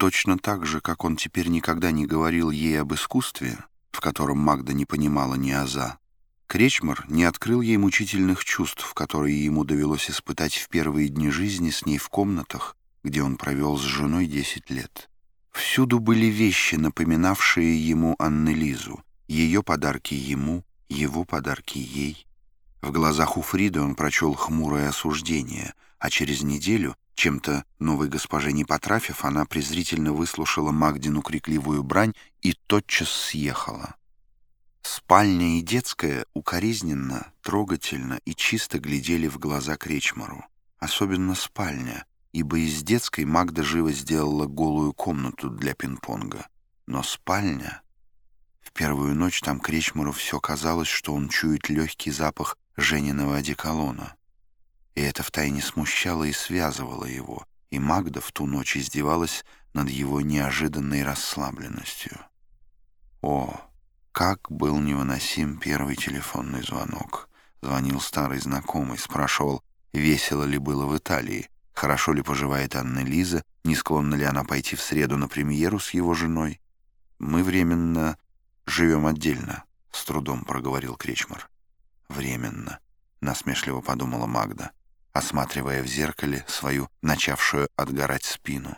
Точно так же, как он теперь никогда не говорил ей об искусстве, в котором Магда не понимала ни аза, Кречмар не открыл ей мучительных чувств, которые ему довелось испытать в первые дни жизни с ней в комнатах, где он провел с женой десять лет. Всюду были вещи, напоминавшие ему Аннелизу, ее подарки ему, его подарки ей. В глазах у Фриды он прочел хмурое осуждение, а через неделю, чем-то новой госпоже не потрафив, она презрительно выслушала Магдину крикливую брань и тотчас съехала. Спальня и детская укоризненно, трогательно и чисто глядели в глаза Кречмару. Особенно спальня, ибо из детской Магда живо сделала голую комнату для пинг-понга. Но спальня... В первую ночь там Кречмару все казалось, что он чует легкий запах Жениного одеколона. И это втайне смущало и связывало его, и Магда в ту ночь издевалась над его неожиданной расслабленностью. О! Как был невыносим первый телефонный звонок. Звонил старый знакомый, спрашивал, весело ли было в Италии, хорошо ли поживает Анна Лиза, не склонна ли она пойти в среду на премьеру с его женой. «Мы временно живем отдельно», — с трудом проговорил Кречмар. «Временно», — насмешливо подумала Магда, осматривая в зеркале свою начавшую отгорать спину.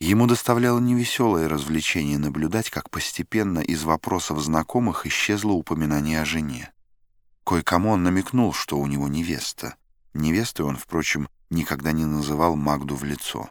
Ему доставляло невеселое развлечение наблюдать, как постепенно из вопросов знакомых исчезло упоминание о жене. Кое-кому он намекнул, что у него невеста. Невестой он, впрочем, никогда не называл Магду в лицо.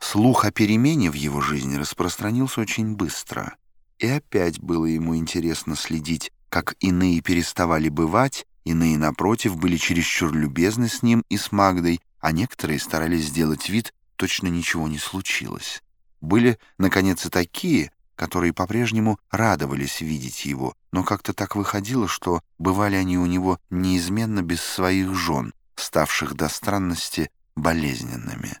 Слух о перемене в его жизни распространился очень быстро. И опять было ему интересно следить, как иные переставали бывать, иные, напротив, были чересчур любезны с ним и с Магдой, а некоторые старались сделать вид, точно ничего не случилось. Были, наконец, и такие, которые по-прежнему радовались видеть его, но как-то так выходило, что бывали они у него неизменно без своих жен, ставших до странности болезненными.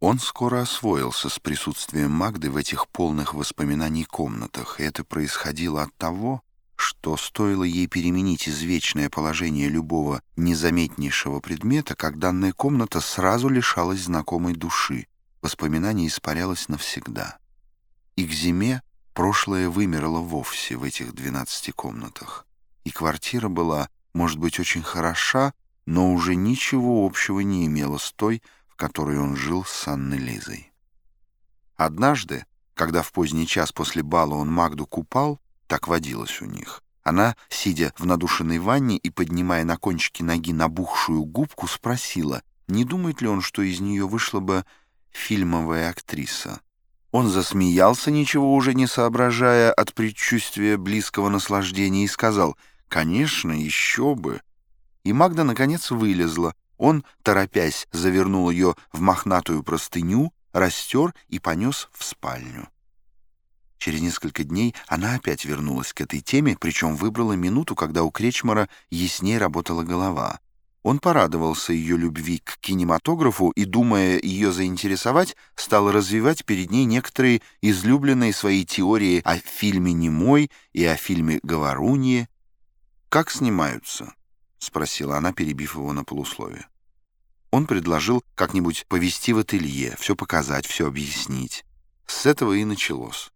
Он скоро освоился с присутствием Магды в этих полных воспоминаний комнатах, и это происходило от того, что стоило ей переменить извечное положение любого незаметнейшего предмета, как данная комната сразу лишалась знакомой души, воспоминание испарялось навсегда. И к зиме прошлое вымерло вовсе в этих двенадцати комнатах. И квартира была, может быть, очень хороша, но уже ничего общего не имела с той, в которой он жил с Анной Лизой. Однажды, когда в поздний час после бала он Магду купал, так водилось у них. Она, сидя в надушенной ванне и поднимая на кончике ноги набухшую губку, спросила, не думает ли он, что из нее вышла бы фильмовая актриса. Он засмеялся, ничего уже не соображая от предчувствия близкого наслаждения, и сказал «Конечно, еще бы». И Магда, наконец, вылезла. Он, торопясь, завернул ее в мохнатую простыню, растер и понес в спальню. Через несколько дней она опять вернулась к этой теме, причем выбрала минуту, когда у Кречмара яснее работала голова. Он порадовался ее любви к кинематографу и, думая ее заинтересовать, стал развивать перед ней некоторые излюбленные свои теории о фильме «Немой» и о фильме «Говорунье». «Как снимаются?» — спросила она, перебив его на полусловие. Он предложил как-нибудь повести в ателье, все показать, все объяснить. С этого и началось.